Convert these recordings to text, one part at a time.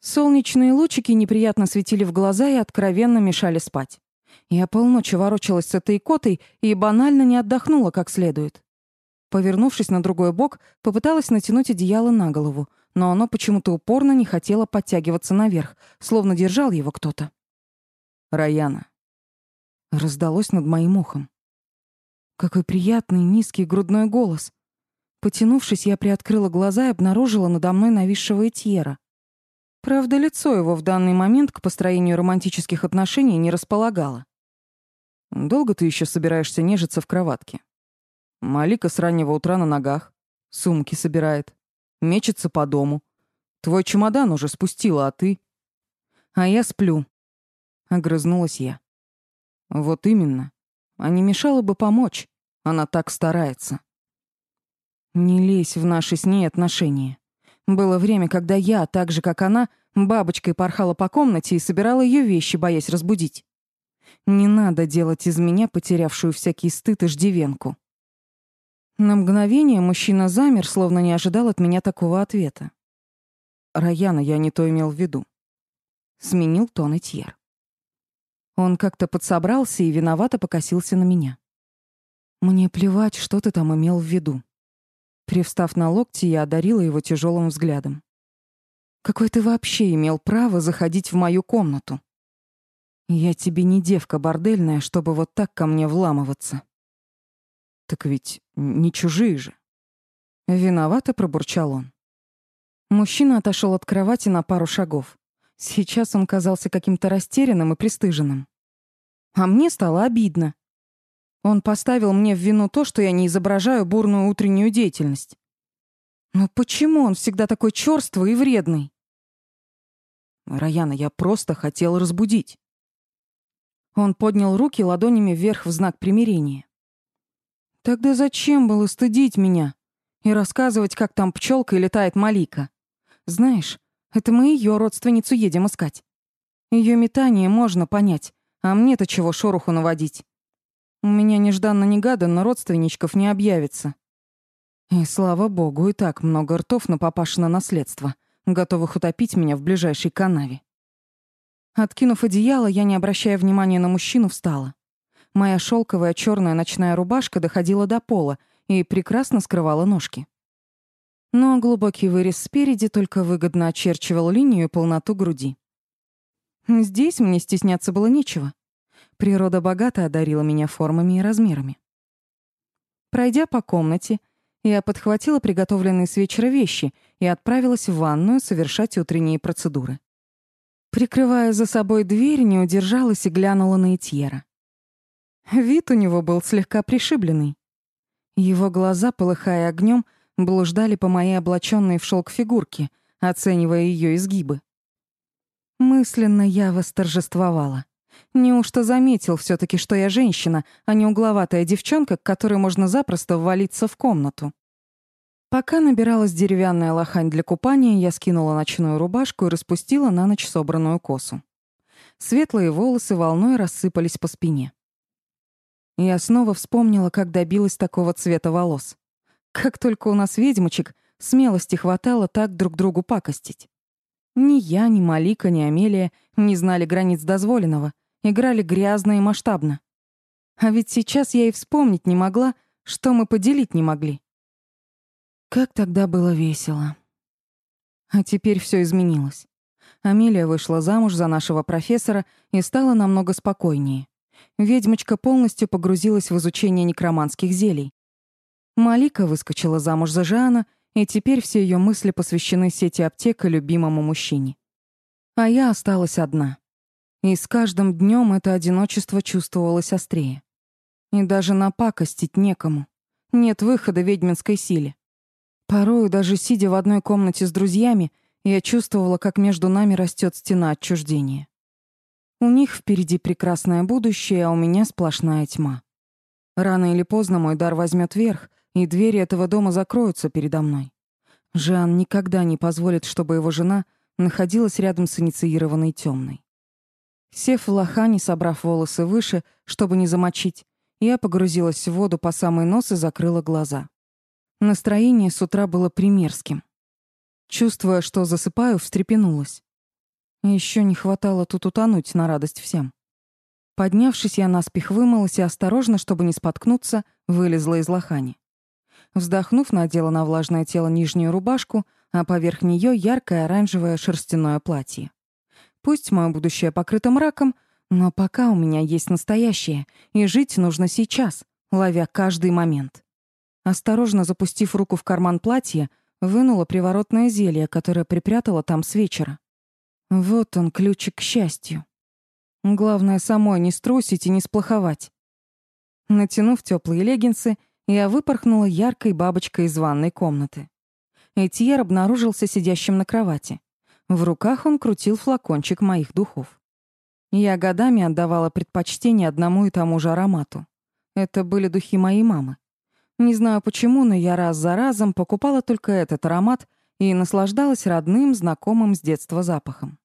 Солнечные лучики неприятно светили в глаза и откровенно мешали спать. Я полночи ворочалась с этой котой и банально не отдохнула как следует. Повернувшись на другой бок, попыталась натянуть одеяло на голову, но оно почему-то упорно не хотело подтягиваться наверх, словно держал его кто-то. «Раяна». Раздалось над моим ухом. Какой приятный низкий грудной голос. Потянувшись, я приоткрыла глаза и обнаружила надо мной нависшего Этьера. Правда, лицо его в данный момент к построению романтических отношений не располагало. «Долго ты еще собираешься нежиться в кроватке? Малика с раннего утра на ногах, сумки собирает, мечется по дому. Твой чемодан уже спустила, а ты...» «А я сплю», — огрызнулась я. «Вот именно. А не мешало бы помочь. Она так старается». Не лезь в наши с ней отношения. Было время, когда я, так же как она, бабочкой порхала по комнате и собирала ее вещи, боясь разбудить. Не надо делать из меня потерявшую всякий стыд и ждивенку. На мгновение мужчина замер, словно не ожидал от меня такого ответа. «Раяна, я не то имел в виду». Сменил тон Этьер. Он как-то подсобрался и виновато покосился на меня. «Мне плевать, что ты там имел в виду. Привстав на локти, я одарила его тяжелым взглядом. «Какой ты вообще имел право заходить в мою комнату? Я тебе не девка бордельная, чтобы вот так ко мне вламываться». «Так ведь не чужие же». Виновато пробурчал он. Мужчина отошел от кровати на пару шагов. Сейчас он казался каким-то растерянным и пристыженным. А мне стало обидно. Он поставил мне в вину то, что я не изображаю бурную утреннюю деятельность. Но почему он всегда такой чёрствый и вредный? Раяна, я просто хотел разбудить. Он поднял руки ладонями вверх в знак примирения. Тогда зачем было стыдить меня и рассказывать, как там пчелка и летает Малика? Знаешь, это мы ее родственницу едем искать. Ее метание можно понять, а мне-то чего шороху наводить? У меня нежданно-негаданно родственничков не объявится. И слава богу, и так много ртов на папашино наследство, готовых утопить меня в ближайшей канаве. Откинув одеяло, я, не обращая внимания на мужчину, встала. Моя шелковая черная ночная рубашка доходила до пола и прекрасно скрывала ножки. Но глубокий вырез спереди только выгодно очерчивал линию и полноту груди. Здесь мне стесняться было нечего. Природа богато одарила меня формами и размерами. Пройдя по комнате, я подхватила приготовленные с вечера вещи и отправилась в ванную совершать утренние процедуры. Прикрывая за собой дверь, не удержалась и глянула на Этьера. Вид у него был слегка пришибленный. Его глаза, полыхая огнем, блуждали по моей облаченной в шелк фигурке, оценивая ее изгибы. Мысленно я восторжествовала. Неужто заметил все таки что я женщина, а не угловатая девчонка, к которой можно запросто ввалиться в комнату? Пока набиралась деревянная лохань для купания, я скинула ночную рубашку и распустила на ночь собранную косу. Светлые волосы волной рассыпались по спине. Я снова вспомнила, как добилась такого цвета волос. Как только у нас ведьмочек смелости хватало так друг другу пакостить. Ни я, ни Малика, ни Амелия не знали границ дозволенного, играли грязно и масштабно. А ведь сейчас я и вспомнить не могла, что мы поделить не могли. Как тогда было весело. А теперь все изменилось. Амелия вышла замуж за нашего профессора и стала намного спокойнее. Ведьмочка полностью погрузилась в изучение некроманских зелий. Малика выскочила замуж за Жана, и теперь все ее мысли посвящены сети аптека любимому мужчине. А я осталась одна. И с каждым днем это одиночество чувствовалось острее. И даже напакостить некому. Нет выхода ведьминской силе. Порою, даже сидя в одной комнате с друзьями, я чувствовала, как между нами растет стена отчуждения. У них впереди прекрасное будущее, а у меня сплошная тьма. Рано или поздно мой дар возьмет верх, и двери этого дома закроются передо мной. Жан никогда не позволит, чтобы его жена находилась рядом с инициированной темной. Сев в лохане, собрав волосы выше, чтобы не замочить, я погрузилась в воду по самый нос и закрыла глаза. Настроение с утра было примерским. Чувствуя, что засыпаю, встрепенулась. Еще не хватало тут утонуть на радость всем. Поднявшись, я наспех вымылась и осторожно, чтобы не споткнуться, вылезла из лохани. Вздохнув, надела на влажное тело нижнюю рубашку, а поверх нее яркое оранжевое шерстяное платье. Пусть мое будущее покрыто мраком, но пока у меня есть настоящее, и жить нужно сейчас, ловя каждый момент. Осторожно запустив руку в карман платья, вынула приворотное зелье, которое припрятала там с вечера. Вот он, ключик к счастью. Главное, самой не струсить и не сплоховать. Натянув теплые леггинсы, я выпорхнула яркой бабочкой из ванной комнаты. Этьер обнаружился сидящим на кровати. В руках он крутил флакончик моих духов. Я годами отдавала предпочтение одному и тому же аромату. Это были духи моей мамы. Не знаю почему, но я раз за разом покупала только этот аромат и наслаждалась родным, знакомым с детства запахом.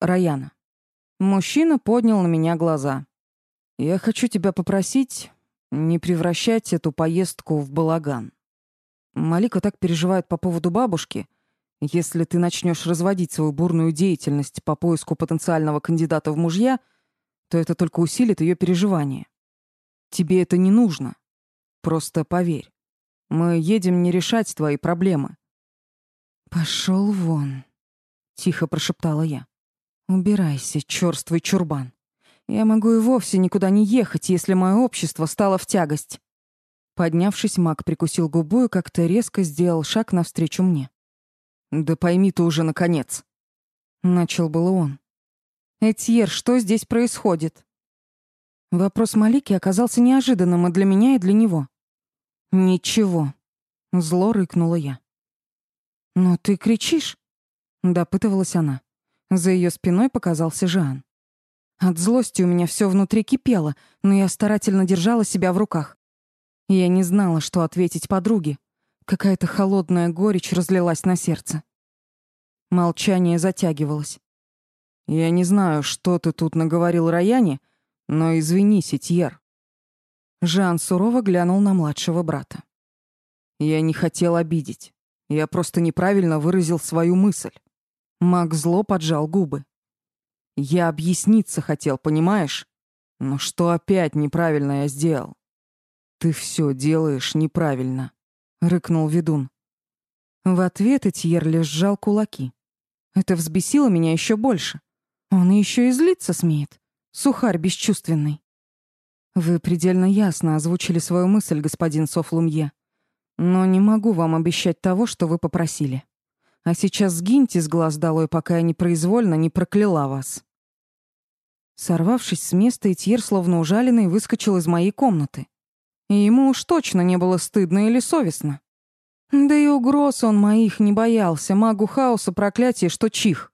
Раяна. Мужчина поднял на меня глаза. «Я хочу тебя попросить не превращать эту поездку в балаган. Малика так переживает по поводу бабушки. Если ты начнешь разводить свою бурную деятельность по поиску потенциального кандидата в мужья, то это только усилит ее переживания. Тебе это не нужно. Просто поверь. Мы едем не решать твои проблемы. Пошел вон, тихо прошептала я. Убирайся, чёрствый чурбан. Я могу и вовсе никуда не ехать, если мое общество стало в тягость. Поднявшись, маг прикусил губу и как-то резко сделал шаг навстречу мне. «Да пойми ты уже, наконец!» Начал было он. «Этьер, что здесь происходит?» Вопрос Малики оказался неожиданным и для меня, и для него. «Ничего», — зло рыкнула я. «Но ты кричишь?» — допытывалась она. За ее спиной показался Жан. От злости у меня все внутри кипело, но я старательно держала себя в руках. Я не знала, что ответить подруге. Какая-то холодная горечь разлилась на сердце. Молчание затягивалось. «Я не знаю, что ты тут наговорил Раяне, но извини, Сетьер». Жан сурово глянул на младшего брата. «Я не хотел обидеть. Я просто неправильно выразил свою мысль. Маг зло поджал губы. Я объясниться хотел, понимаешь? Но что опять неправильно я сделал? Ты все делаешь неправильно, рыкнул ведун. В ответ Этьер лишь сжал кулаки. Это взбесило меня еще больше. Он еще и злиться смеет. Сухарь бесчувственный. Вы предельно ясно озвучили свою мысль, господин Софлумье. Но не могу вам обещать того, что вы попросили. А сейчас сгиньте с глаз долой, пока я непроизвольно не прокляла вас». Сорвавшись с места, Этьер, словно ужаленный, выскочил из моей комнаты. И ему уж точно не было стыдно или совестно. Да и угроз он моих не боялся, магу хаоса проклятие, что чих.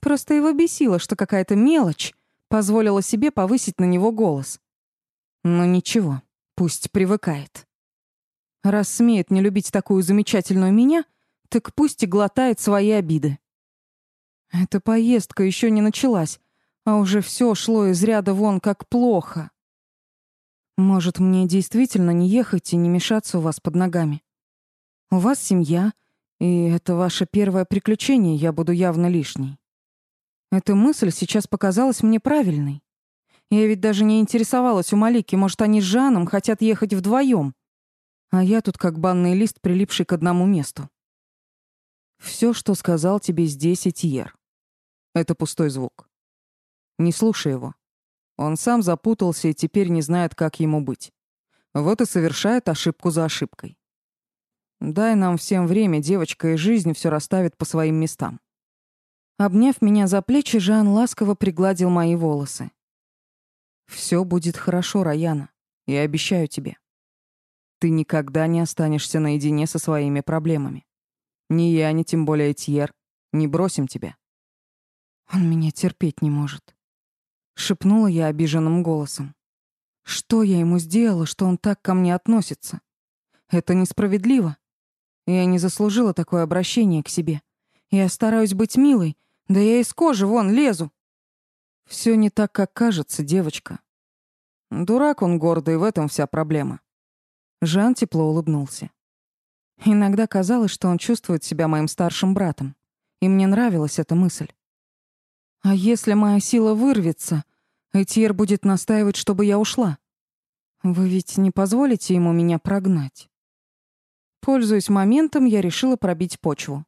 Просто его бесило, что какая-то мелочь позволила себе повысить на него голос. Но ничего, пусть привыкает. Раз смеет не любить такую замечательную меня — так пусть и глотает свои обиды. Эта поездка еще не началась, а уже все шло из ряда вон как плохо. Может, мне действительно не ехать и не мешаться у вас под ногами? У вас семья, и это ваше первое приключение, я буду явно лишней. Эта мысль сейчас показалась мне правильной. Я ведь даже не интересовалась у Малики, может, они с Жаном хотят ехать вдвоем, а я тут как банный лист, прилипший к одному месту. Все, что сказал тебе здесь Этьер. Это пустой звук. Не слушай его. Он сам запутался и теперь не знает, как ему быть. Вот и совершает ошибку за ошибкой. Дай нам всем время, девочка, и жизнь все расставит по своим местам. Обняв меня за плечи, Жан ласково пригладил мои волосы. Все будет хорошо, Раяна. Я обещаю тебе. Ты никогда не останешься наедине со своими проблемами. Ни я, ни тем более Тьер не бросим тебя. Он меня терпеть не может. Шепнула я обиженным голосом. Что я ему сделала, что он так ко мне относится? Это несправедливо. Я не заслужила такое обращение к себе. Я стараюсь быть милой, да я из кожи вон лезу. Все не так, как кажется, девочка. Дурак он гордый, в этом вся проблема. Жан тепло улыбнулся. Иногда казалось, что он чувствует себя моим старшим братом, и мне нравилась эта мысль. А если моя сила вырвется, Этьер будет настаивать, чтобы я ушла? Вы ведь не позволите ему меня прогнать? Пользуясь моментом, я решила пробить почву.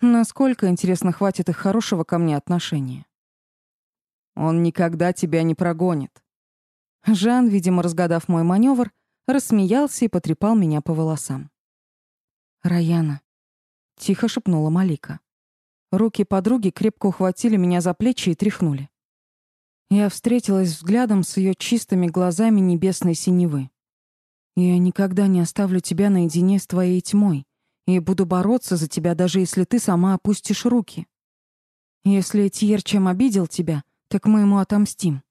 Насколько, интересно, хватит их хорошего ко мне отношения? Он никогда тебя не прогонит. Жан, видимо, разгадав мой маневр, рассмеялся и потрепал меня по волосам. «Раяна», — тихо шепнула Малика. Руки подруги крепко ухватили меня за плечи и тряхнули. Я встретилась взглядом с ее чистыми глазами небесной синевы. Я никогда не оставлю тебя наедине с твоей тьмой и буду бороться за тебя, даже если ты сама опустишь руки. Если Тьер чем обидел тебя, так мы ему отомстим.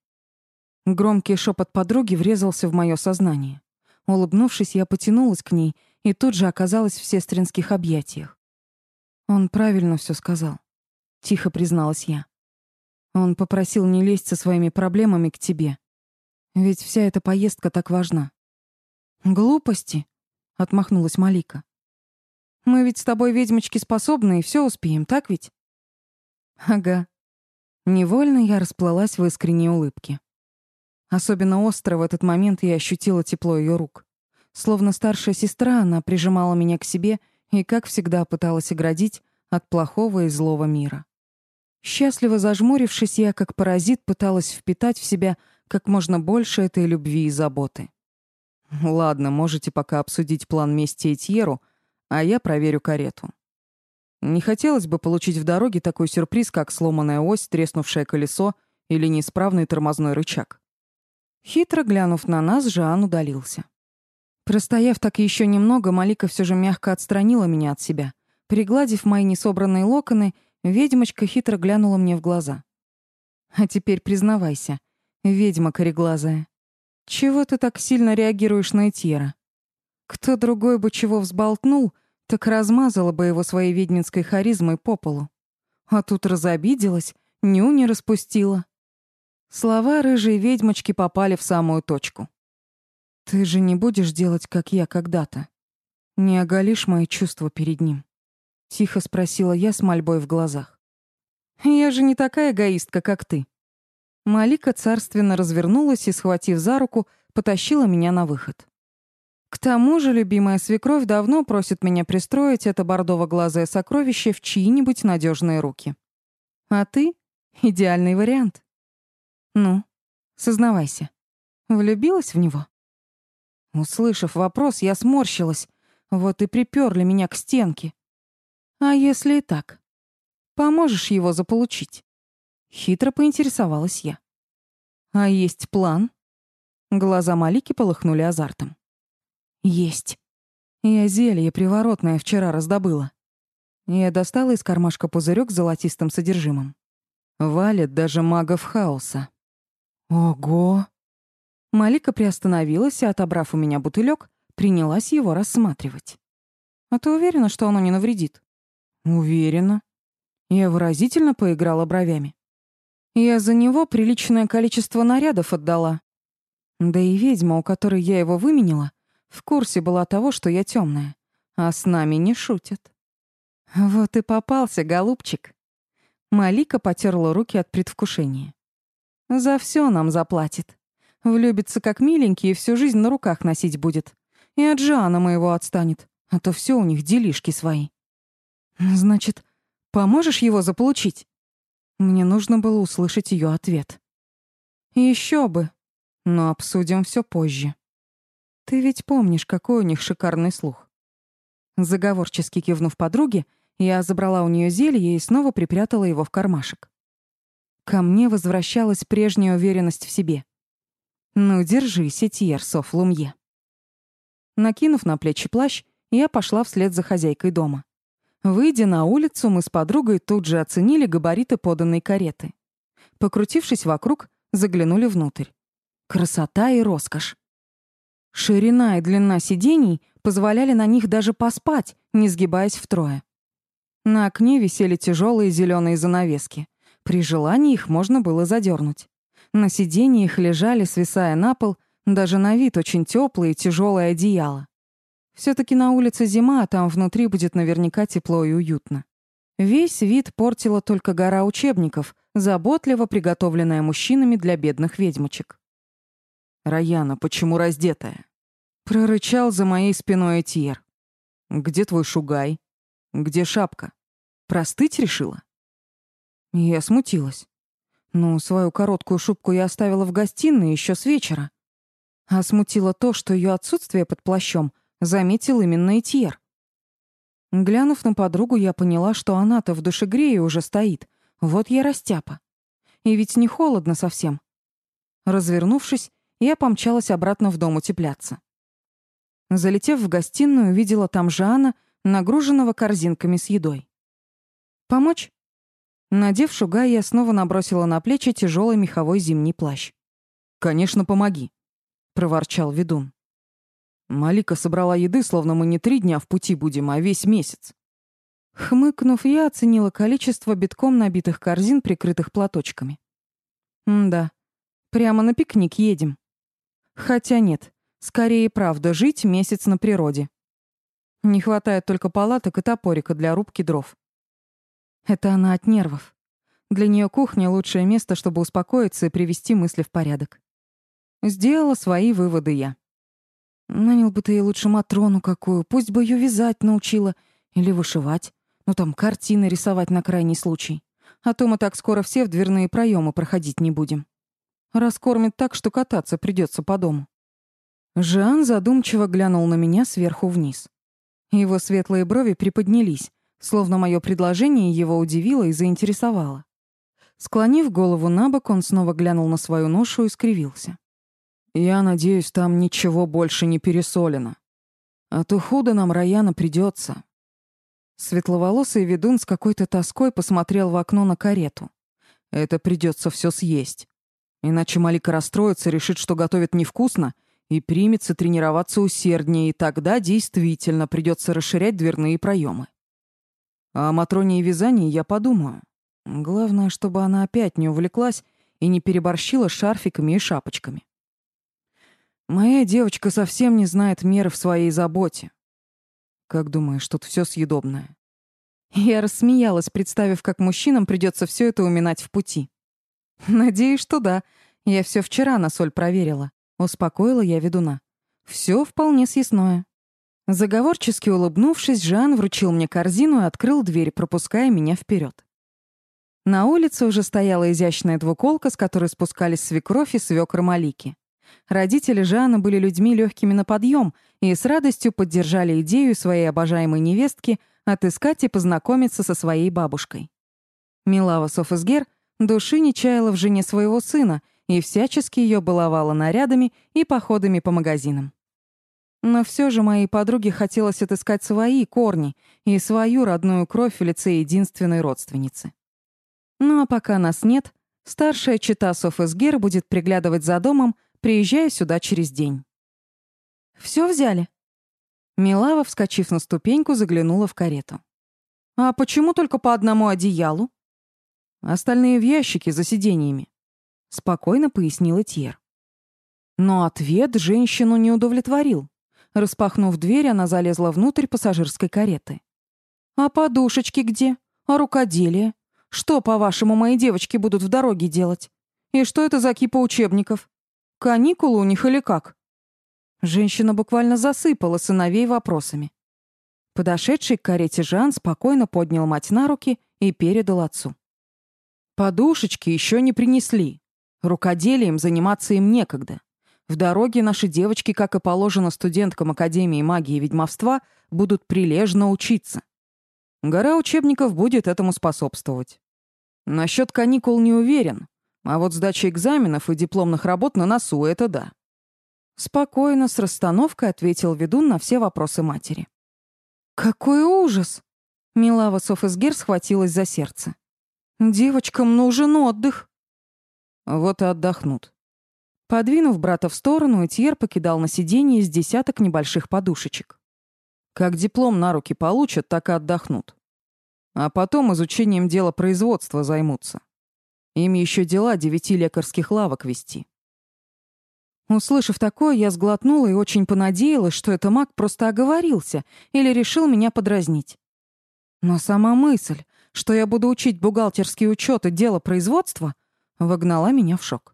Громкий шепот подруги врезался в мое сознание. Улыбнувшись, я потянулась к ней и тут же оказалась в сестринских объятиях. Он правильно все сказал, тихо призналась я. Он попросил не лезть со своими проблемами к тебе. Ведь вся эта поездка так важна. Глупости, отмахнулась Малика. Мы ведь с тобой ведьмочки способны и все успеем, так ведь? Ага. Невольно я расплылась в искренней улыбке. Особенно остро в этот момент я ощутила тепло ее рук. Словно старшая сестра, она прижимала меня к себе и, как всегда, пыталась оградить от плохого и злого мира. Счастливо зажмурившись, я, как паразит, пыталась впитать в себя как можно больше этой любви и заботы. Ладно, можете пока обсудить план мести Этьеру, а я проверю карету. Не хотелось бы получить в дороге такой сюрприз, как сломанная ось, треснувшее колесо или неисправный тормозной рычаг. Хитро глянув на нас, Жан удалился. Простояв так еще немного, Малика все же мягко отстранила меня от себя. Пригладив мои несобранные локоны, ведьмочка хитро глянула мне в глаза. «А теперь признавайся, ведьма кореглазая, чего ты так сильно реагируешь на Этьера? Кто другой бы чего взболтнул, так размазала бы его своей ведьминской харизмой по полу. А тут разобиделась, ню не распустила. Слова рыжей ведьмочки попали в самую точку. «Ты же не будешь делать, как я когда-то? Не оголишь мои чувства перед ним?» Тихо спросила я с мольбой в глазах. «Я же не такая эгоистка, как ты», Малика царственно развернулась и, схватив за руку, потащила меня на выход. К тому же любимая свекровь давно просит меня пристроить это бордово-глазое сокровище в чьи-нибудь надежные руки. А ты — идеальный вариант. Ну, сознавайся, влюбилась в него? Услышав вопрос, я сморщилась, вот и приперли меня к стенке. А если и так? Поможешь его заполучить? Хитро поинтересовалась я. «А есть план?» Глаза Малики полыхнули азартом. «Есть. Я зелье приворотное вчера раздобыла». Я достала из кармашка пузырек с золотистым содержимым. Валит даже магов хаоса. «Ого!» Малика приостановилась и, отобрав у меня бутылек, принялась его рассматривать. «А ты уверена, что оно не навредит?» «Уверена». Я выразительно поиграла бровями. Я за него приличное количество нарядов отдала. Да и ведьма, у которой я его выменила, в курсе была того, что я темная, а с нами не шутят. Вот и попался, голубчик. Малика потерла руки от предвкушения. За все нам заплатит. Влюбится как миленький и всю жизнь на руках носить будет. И от Жана моего отстанет, а то все у них делишки свои. Значит, поможешь его заполучить? Мне нужно было услышать ее ответ. Еще бы. Но обсудим все позже. Ты ведь помнишь, какой у них шикарный слух. Заговорчески кивнув подруге, я забрала у нее зелье и снова припрятала его в кармашек. Ко мне возвращалась прежняя уверенность в себе. «Ну, держись, Этьер Соф Лумье». Накинув на плечи плащ, я пошла вслед за хозяйкой дома. Выйдя на улицу, мы с подругой тут же оценили габариты поданной кареты. Покрутившись вокруг, заглянули внутрь. Красота и роскошь. Ширина и длина сидений позволяли на них даже поспать, не сгибаясь втрое. На окне висели тяжелые зеленые занавески. При желании их можно было задернуть. На сиденьях лежали, свисая на пол, даже на вид очень теплые тяжелые одеяла. Все-таки на улице зима, а там внутри будет наверняка тепло и уютно. Весь вид портила только гора учебников, заботливо приготовленная мужчинами для бедных ведьмочек. «Раяна, почему раздетая?» Прорычал за моей спиной Этьер. «Где твой шугай? Где шапка? Простыть решила?» Я смутилась. Ну, свою короткую шубку я оставила в гостиной еще с вечера. А смутило то, что ее отсутствие под плащом заметил именно Этьер. Глянув на подругу, я поняла, что она-то в душегрее уже стоит. Вот я растяпа. И ведь не холодно совсем. Развернувшись, я помчалась обратно в дом утепляться. Залетев в гостиную, увидела там Жана, нагруженного корзинками с едой. «Помочь?» Надев шуга, я снова набросила на плечи тяжелый меховой зимний плащ. «Конечно, помоги», — проворчал ведун. Малика собрала еды, словно мы не три дня в пути будем, а весь месяц. Хмыкнув, я оценила количество битком набитых корзин, прикрытых платочками. да, прямо на пикник едем. Хотя нет, скорее правда, жить месяц на природе. Не хватает только палаток и топорика для рубки дров. Это она от нервов. Для нее кухня — лучшее место, чтобы успокоиться и привести мысли в порядок. Сделала свои выводы я. Нанял бы ты ей лучше Матрону какую, пусть бы ее вязать научила или вышивать. Ну там картины рисовать на крайний случай. А то мы так скоро все в дверные проемы проходить не будем. Раскормит так, что кататься придется по дому. Жан задумчиво глянул на меня сверху вниз. Его светлые брови приподнялись, словно мое предложение его удивило и заинтересовало. Склонив голову на бок, он снова глянул на свою ношу и скривился. Я надеюсь, там ничего больше не пересолено. А то худо нам, Раяна, придется. Светловолосый ведун с какой-то тоской посмотрел в окно на карету. Это придется все съесть. Иначе Малика расстроится, решит, что готовит невкусно, и примется тренироваться усерднее, и тогда действительно придется расширять дверные проемы. А о Матроне и вязании я подумаю. Главное, чтобы она опять не увлеклась и не переборщила шарфиками и шапочками. Моя девочка совсем не знает меры в своей заботе. Как думаешь, тут все съедобное? Я рассмеялась, представив, как мужчинам придется все это уминать в пути. Надеюсь, что да. Я все вчера на соль проверила. Успокоила я ведуна. Все вполне съестное. Заговорчески улыбнувшись, Жан вручил мне корзину и открыл дверь, пропуская меня вперед. На улице уже стояла изящная двуколка, с которой спускались свекровь и свекр Малики. Родители Жана были людьми легкими на подъем и с радостью поддержали идею своей обожаемой невестки отыскать и познакомиться со своей бабушкой. Милава Софесгер души не чаяла в жене своего сына и всячески ее баловала нарядами и походами по магазинам. Но все же моей подруге хотелось отыскать свои корни и свою родную кровь в лице единственной родственницы. Ну а пока нас нет, старшая чита Софесгер будет приглядывать за домом приезжая сюда через день. Все взяли?» Милава, вскочив на ступеньку, заглянула в карету. «А почему только по одному одеялу?» «Остальные в ящике за сиденьями», — спокойно пояснила Тьер. Но ответ женщину не удовлетворил. Распахнув дверь, она залезла внутрь пассажирской кареты. «А подушечки где? А рукоделие? Что, по-вашему, мои девочки будут в дороге делать? И что это за кипа учебников? Каникулы у них или как? Женщина буквально засыпала сыновей вопросами. Подошедший к карете Жан спокойно поднял мать на руки и передал отцу. Подушечки еще не принесли. Рукоделием заниматься им некогда. В дороге наши девочки, как и положено студенткам Академии магии и ведьмовства, будут прилежно учиться. Гора учебников будет этому способствовать. Насчет каникул не уверен, а вот сдача экзаменов и дипломных работ на носу — это да. Спокойно, с расстановкой ответил ведун на все вопросы матери. «Какой ужас!» Милава Софесгер схватилась за сердце. «Девочкам нужен отдых». Вот и отдохнут. Подвинув брата в сторону, Этьер покидал на сиденье с десяток небольших подушечек. Как диплом на руки получат, так и отдохнут. А потом изучением дела производства займутся. Им еще дела девяти лекарских лавок вести. Услышав такое, я сглотнула и очень понадеялась, что это маг просто оговорился или решил меня подразнить. Но сама мысль, что я буду учить бухгалтерский учет и дело производства, вогнала меня в шок.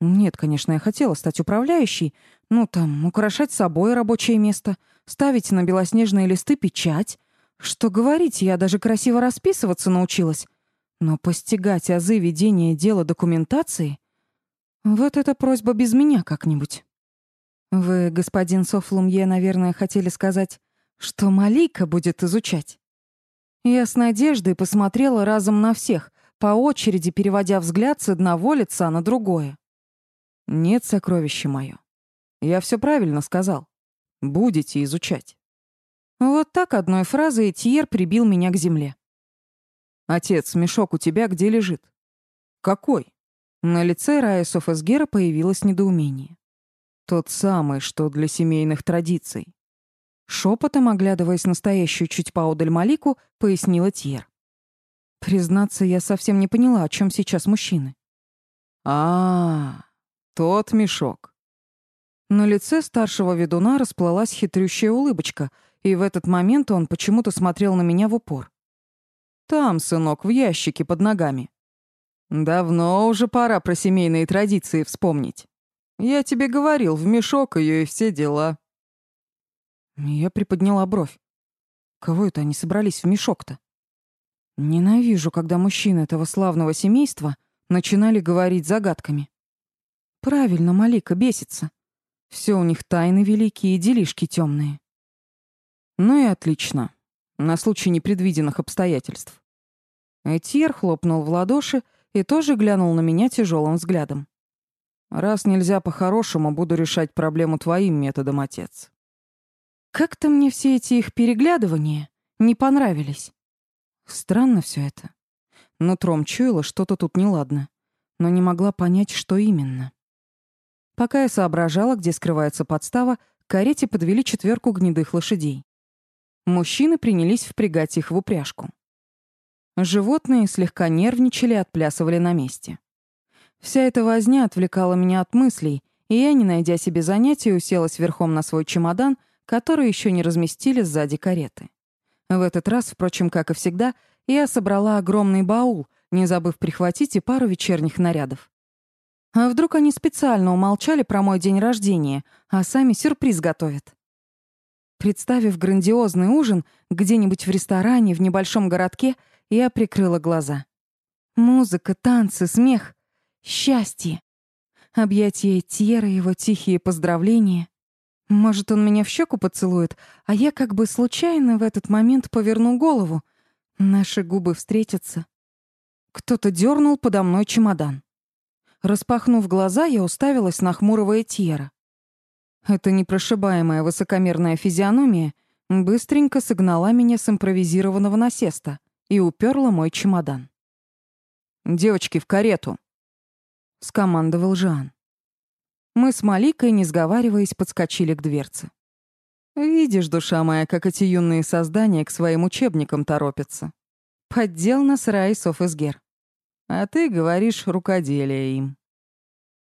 Нет, конечно, я хотела стать управляющей, ну там, украшать собой рабочее место, ставить на белоснежные листы печать. Что говорить, я даже красиво расписываться научилась. Но постигать азы ведения дела документации — вот эта просьба без меня как-нибудь. Вы, господин Софлумье, наверное, хотели сказать, что Малика будет изучать. Я с надеждой посмотрела разом на всех, по очереди переводя взгляд с одного лица на другое. Нет, сокровище мое. Я все правильно сказал. Будете изучать. Вот так одной фразой Тьер прибил меня к земле. Отец, мешок у тебя где лежит? Какой? На лице Раисов Эсгера появилось недоумение. Тот самый, что для семейных традиций. Шепотом, оглядываясь настоящую чуть поодаль Малику, пояснила Тьер. Признаться, я совсем не поняла, о чем сейчас мужчины. А, -а, -а тот мешок. На лице старшего ведуна расплылась хитрющая улыбочка, и в этот момент он почему-то смотрел на меня в упор. Там, сынок, в ящике под ногами. Давно уже пора про семейные традиции вспомнить. Я тебе говорил, в мешок ее и все дела. Я приподняла бровь. Кого это они собрались в мешок-то? Ненавижу, когда мужчины этого славного семейства начинали говорить загадками. Правильно, Малика бесится. Все у них тайны великие и делишки темные. Ну и отлично. На случай непредвиденных обстоятельств. Этьер хлопнул в ладоши и тоже глянул на меня тяжелым взглядом. «Раз нельзя по-хорошему, буду решать проблему твоим методом, отец». Как-то мне все эти их переглядывания не понравились. Странно все это. Нутром чуяла, что-то тут неладно, но не могла понять, что именно. Пока я соображала, где скрывается подстава, к карете подвели четверку гнедых лошадей. Мужчины принялись впрягать их в упряжку. Животные слегка нервничали и отплясывали на месте. Вся эта возня отвлекала меня от мыслей, и я, не найдя себе занятия, уселась верхом на свой чемодан, который еще не разместили сзади кареты. В этот раз, впрочем, как и всегда, я собрала огромный баул, не забыв прихватить и пару вечерних нарядов. А вдруг они специально умолчали про мой день рождения, а сами сюрприз готовят? Представив грандиозный ужин где-нибудь в ресторане в небольшом городке, я прикрыла глаза. Музыка, танцы, смех, счастье. Объятия Тьера, его тихие поздравления. Может, он меня в щеку поцелует, а я как бы случайно в этот момент поверну голову. Наши губы встретятся. Кто-то дернул подо мной чемодан. Распахнув глаза, я уставилась на хмурого Этьера. Эта непрошибаемая высокомерная физиономия быстренько согнала меня с импровизированного насеста — и уперла мой чемодан. «Девочки, в карету!» — скомандовал Жан. Мы с Маликой, не сговариваясь, подскочили к дверце. «Видишь, душа моя, как эти юные создания к своим учебникам торопятся. Поддел нас Раисов Изгер. А ты говоришь рукоделие им».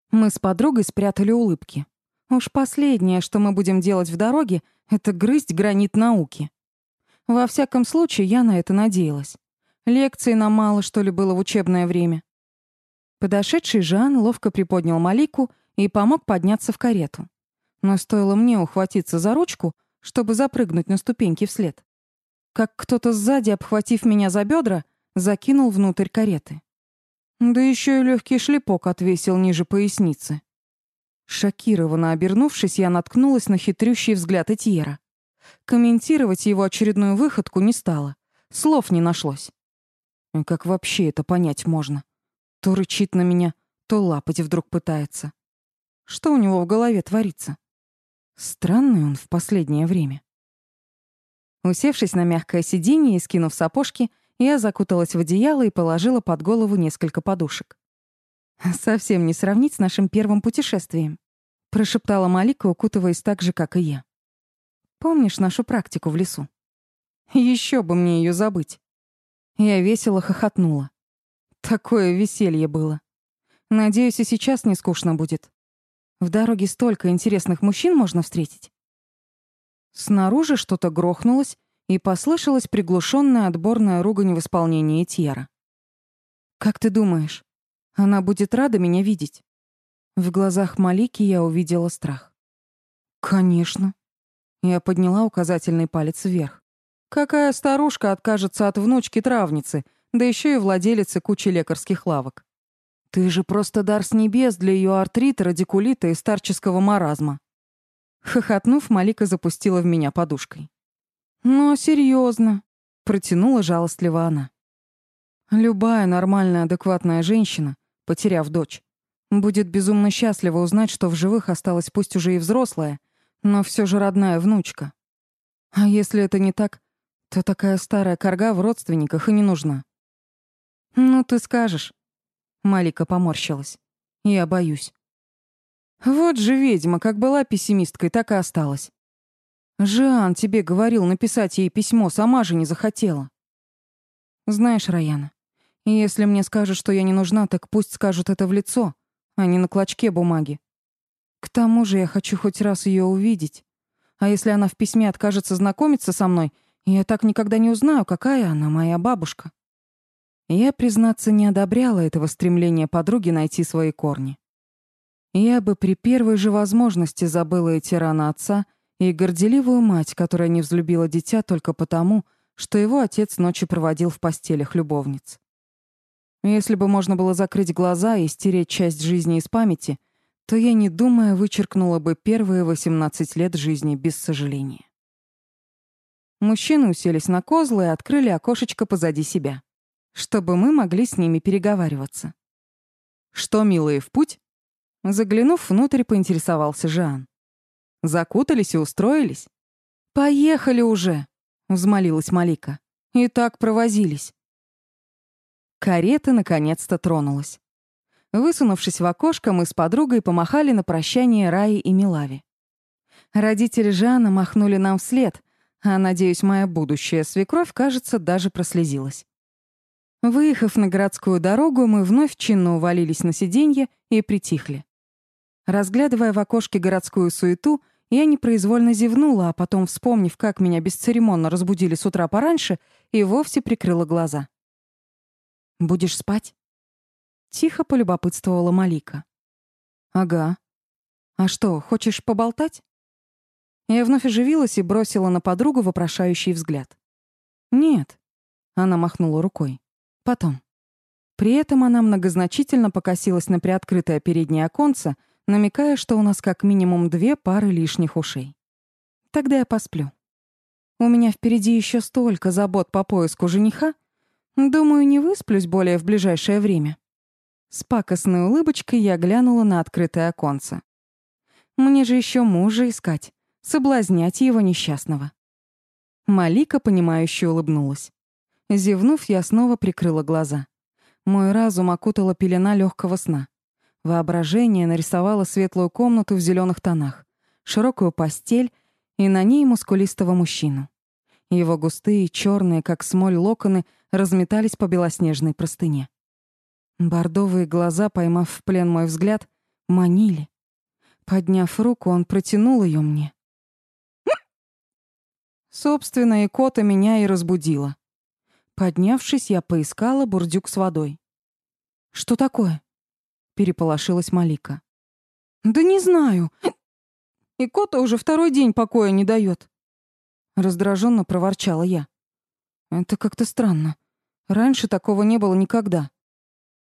Мы с подругой спрятали улыбки. Уж последнее, что мы будем делать в дороге, это грызть гранит науки. Во всяком случае, я на это надеялась. Лекции нам мало, что ли, было в учебное время. Подошедший Жан ловко приподнял Малику и помог подняться в карету. Но стоило мне ухватиться за ручку, чтобы запрыгнуть на ступеньки вслед. Как кто-то сзади, обхватив меня за бедра, закинул внутрь кареты. Да еще и легкий шлепок отвесил ниже поясницы. Шокированно обернувшись, я наткнулась на хитрющий взгляд Этьера. Комментировать его очередную выходку не стала. Слов не нашлось. И как вообще это понять можно? То рычит на меня, то лапать вдруг пытается. Что у него в голове творится? Странный он в последнее время. Усевшись на мягкое сиденье и скинув сапожки, я закуталась в одеяло и положила под голову несколько подушек. «Совсем не сравнить с нашим первым путешествием», — прошептала Малика, укутываясь так же, как и я. Помнишь нашу практику в лесу? Еще бы мне ее забыть. Я весело хохотнула. Такое веселье было. Надеюсь, и сейчас не скучно будет. В дороге столько интересных мужчин можно встретить. Снаружи что-то грохнулось, и послышалась приглушенная отборная ругань в исполнении Тьера. «Как ты думаешь, она будет рада меня видеть?» В глазах Малики я увидела страх. «Конечно». Я подняла указательный палец вверх. «Какая старушка откажется от внучки-травницы, да еще и владелицы кучи лекарских лавок? Ты же просто дар с небес для ее артрита, радикулита и старческого маразма». Хохотнув, Малика запустила в меня подушкой. «Ну, серьезно, протянула жалостливо она. Любая нормальная, адекватная женщина, потеряв дочь, будет безумно счастлива узнать, что в живых осталась пусть уже и взрослая, но все же родная внучка. А если это не так, то такая старая корга в родственниках и не нужна. «Ну, ты скажешь». Малика поморщилась. «Я боюсь». Вот же ведьма, как была пессимисткой, так и осталась. Жан тебе говорил написать ей письмо, сама же не захотела. Знаешь, Раяна, если мне скажут, что я не нужна, так пусть скажут это в лицо, а не на клочке бумаги. К тому же я хочу хоть раз ее увидеть. А если она в письме откажется знакомиться со мной, я так никогда не узнаю, какая она, моя бабушка. Я, признаться, не одобряла этого стремления подруги найти свои корни. Я бы при первой же возможности забыла и тирана отца, и горделивую мать, которая не взлюбила дитя только потому, что его отец ночью проводил в постелях любовниц. Если бы можно было закрыть глаза и стереть часть жизни из памяти, то я, не думая, вычеркнула бы первые 18 лет жизни без сожаления. Мужчины уселись на козлы и открыли окошечко позади себя, чтобы мы могли с ними переговариваться. «Что, милые, в путь?» Заглянув внутрь, поинтересовался Жан. Закутались и устроились? «Поехали уже!» — взмолилась Малика. «И так провозились». Карета наконец-то тронулась. Высунувшись в окошко, мы с подругой помахали на прощание Раи и Милаве. Родители Жана махнули нам вслед, а, надеюсь, моя будущая свекровь, кажется, даже прослезилась. Выехав на городскую дорогу, мы вновь чинно увалились на сиденье и притихли. Разглядывая в окошке городскую суету, я непроизвольно зевнула, а потом, вспомнив, как меня бесцеремонно разбудили с утра пораньше, и вовсе прикрыла глаза. «Будешь спать?» Тихо полюбопытствовала Малика. «Ага. А что, хочешь поболтать?» Я вновь оживилась и бросила на подругу вопрошающий взгляд. «Нет», — она махнула рукой. «Потом». При этом она многозначительно покосилась на приоткрытое переднее оконце, намекая, что у нас как минимум две пары лишних ушей. Тогда я посплю. У меня впереди еще столько забот по поиску жениха. Думаю, не высплюсь более в ближайшее время. С пакостной улыбочкой я глянула на открытое оконце. Мне же еще мужа искать, соблазнять его несчастного. Малика, понимающе улыбнулась. Зевнув, я снова прикрыла глаза. Мой разум окутала пелена легкого сна. Воображение нарисовало светлую комнату в зеленых тонах, широкую постель и на ней мускулистого мужчину. Его густые, черные, как смоль, локоны разметались по белоснежной простыне. Бордовые глаза, поймав в плен мой взгляд, манили. Подняв руку, он протянул ее мне. Собственно, и кота меня и разбудила. Поднявшись, я поискала бурдюк с водой. «Что такое?» Переполошилась Малика. Да не знаю. И кота уже второй день покоя не дает. Раздраженно проворчала я. Это как-то странно. Раньше такого не было никогда.